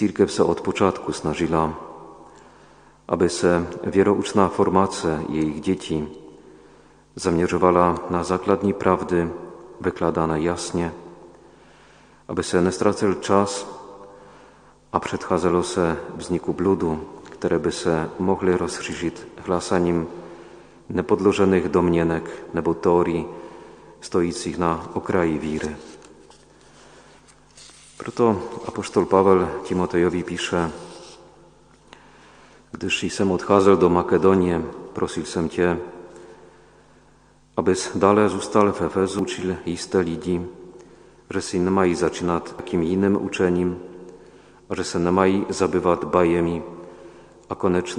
Církev se od počátku snažila, aby se věroučná formace jejich dětí zaměřovala na základní pravdy vykladané jasně, aby se nestracel čas a předcházelo se vzniku bludu, které by se mohly rozšířit hlasaním nepodložených domněnek nebo teorii stojících na okraji víry. Proto apoštol Paweł Timotejowi pisze, gdyż jsem odcházel do Makedonie, prosil jsem tě, abys dále zůstal v Efezu, učil jisté lidi, že si nemají začínat takým jiným učením že se nemají zabývat bajemi a koneč,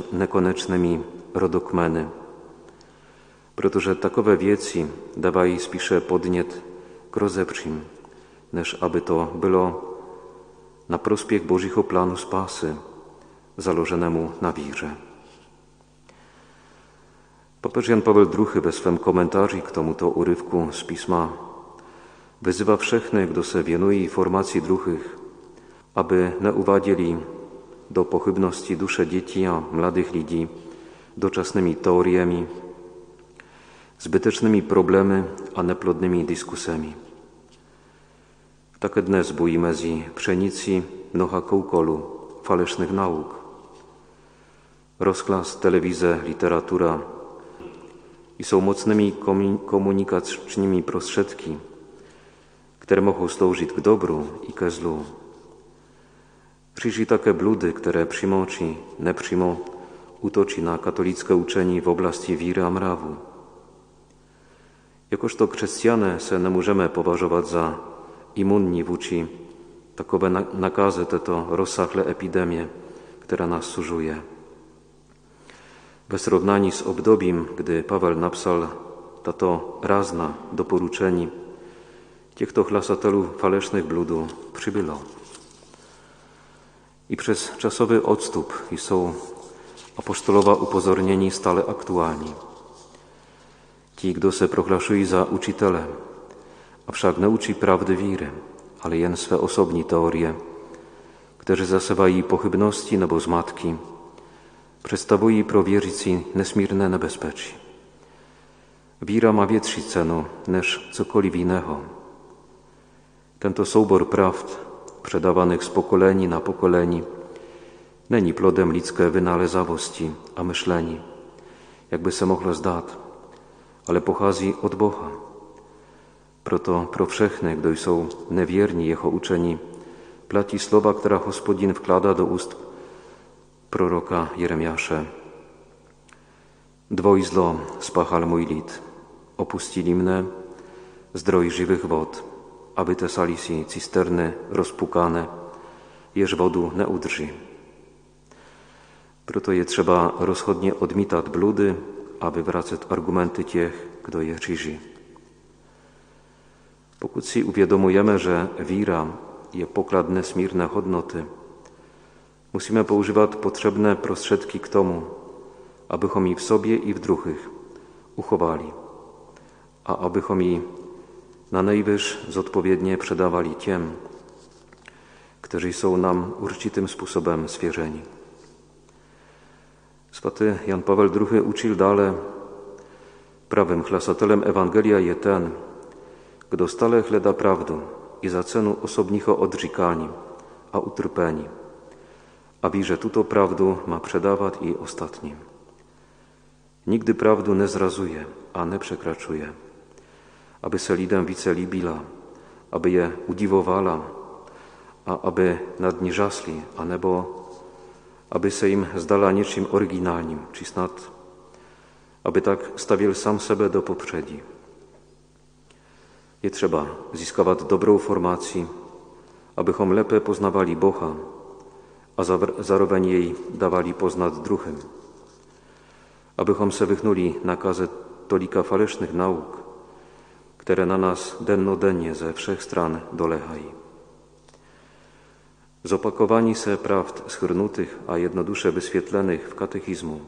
rodokmeny. Protože takové věci dávají spíše podnět k rozepřím, než aby to bylo na prospěch Božího plánu spásy, založenému na víře. Papež Jan Paweł II ve svém komentáři k tomuto urywku z písma wyzywa všechny, kdo se věnují formacji druhých, aby neuváděli do pochybnosti duše dětí a mladých lidí dočasnymi teoriemi, zbytecznymi problemy a neplodnymi dyskusjami. Takie dnes bojí mezi pszenicy mnoha koukolu, falesznych nauk. Rozklas, telewizja, literatura i są mocnymi komunikacyjnymi prostředky, które mogą służyć k dobru i ke zlu. Przyjrzy takie bludy, które przyjmą czy nie przyjmą, na katolickie uczenie w oblasti wiry a mrawu. Jakoż to chrześcijanie se nie możemy poważować za imunni vůči takové nakazy, této rozsáhlé epidemie, která nás sužuje. Ve srovnání s obdobím, kdy Paweł napsal tato razna doporučení, těchto hlasatelů falesznych bludů přibylo. I przez czasowy odstup są apostolowa upozornieni stale aktualni. Ci, kdo se prohlašují za učitele, Wszak nauczy prawdy wiry, ale jen swe osobni teorie, które zasewají pochybności nebo zmatki, představují pro věřící nesmírné nebezpečí. Víra ma větší cenu než cokoliv innego. Tento soubor prawd, przedawanych z pokoleni na pokoleni, není plodem lidské wynalezawości a myśleni, jakby se mohlo zdát, ale pochází od Boha. Proto pro všechny, kdo jsou nevěrní jeho učení, platí slova, která hospodin vkládá do úst proroka Jeremiáše. Dwoj zlo spachal mój lid, opustili mne, zdroj żywych wod, a wytesali si cysterny rozpukane, jeż wodu nie udrży. Proto je trzeba rozchodnie odmitać bludy, aby wracać argumenty tych, kdo je czyży. Pokud si uvědomujeme, že víra je poklad nesmírné hodnoty, musíme používat potřebné prostředky k tomu, abychom ji v sobě i v druhých uchovali a abychom ji na nejvyž zodpovědně předávali těm, kteří jsou nám určitým způsobem svěřeni. Svatý Jan Paweł II učil dále, prawym hlasatelem Ewangelia je ten, kdo stale hledá pravdu i za cenu osobního odříkání a utrpení a ví, že tuto pravdu má předávat i ostatním. Nigdy prawdu nie zrazuje, a nie przekraczuje, aby se lidem více líbila, aby je udiwovala, a aby nad ní żasli, a nebo aby se jim zdala něčím originálním, či snad, aby tak stawił sam sebe do poprzedzi. Je trzeba zyskawać dobrą formację, abychom lepiej poznawali Boha, a zároveň jej dawali poznać druhym. Abychom se wychnuli nakazę tolika falesznych nauk, które na nas dennodennie ze wszech stron dolehají. Zopakowani se prawd schrnutych, a jednodusze wyświetlonych w katechizmu,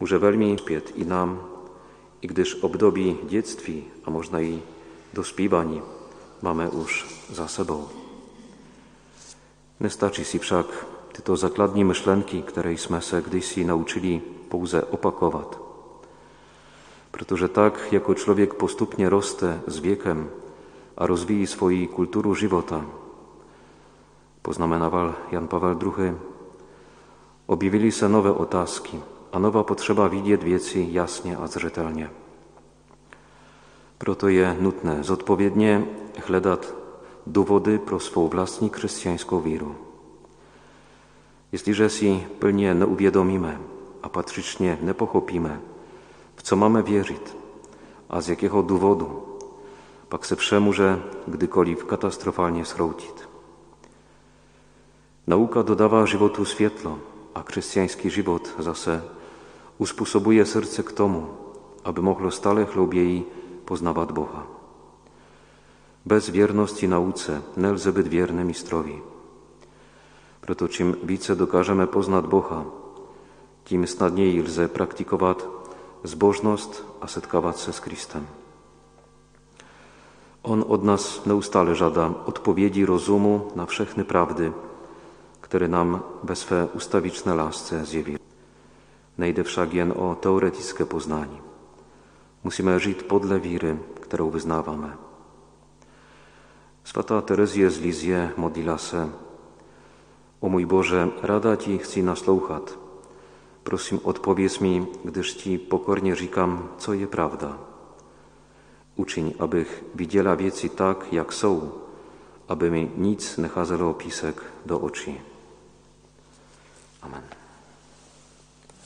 może welmi piet i nam, i gdyż obdobi dziectwi, a można i dospívaní máme už za sebou. Nestačí si však tyto základní myšlenky, které jsme se kdysi naučili pouze opakovat. Protože tak, jako člověk postupně roste s věkem a rozvíjí svoji kulturu života, poznamenával Jan Pavel II, objevily se nové otázky a nová potřeba vidět věci jasně a zřetelně. Proto je nutné zodpovědně hledat důvody pro svou vlastní křesťanskou víru. Jestliže si plně neuvědomíme a patřičně nepochopíme, v co máme věřit a z jakého důvodu, pak se vše může kdykoliv katastrofálně schroutit. Nauka dodává životu světlo a křesťanský život zase uspůsobuje srdce k tomu, aby mohlo stále chlouběji poznawać Boha. Bez wierności nauce nelze być wierny mistrowi. Proto czym více dokážeme poznat Boha, tím snadněji lze praktikovat zbožnost a setkávat se s Kristem. On od nas neustále żada odpowiedzi rozumu na wszechne prawdy, które nam we swe ustawiczne lasce zjawił. Nejde však jen o teoretické poznání. Musíme žít podle víry, kterou vyznáváme. Svatá Terezie z Lizie modlila se O mój Boże, rada Ci chci naslouchat. Prosím, odpowiedz mi, gdyż Ci pokornie říkam, co je prawda. Uczyń, abych widziała wieci tak, jak są, aby mi nic nie cházelo opisek do očí. Amen.